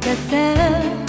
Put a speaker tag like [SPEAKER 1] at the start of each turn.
[SPEAKER 1] kasar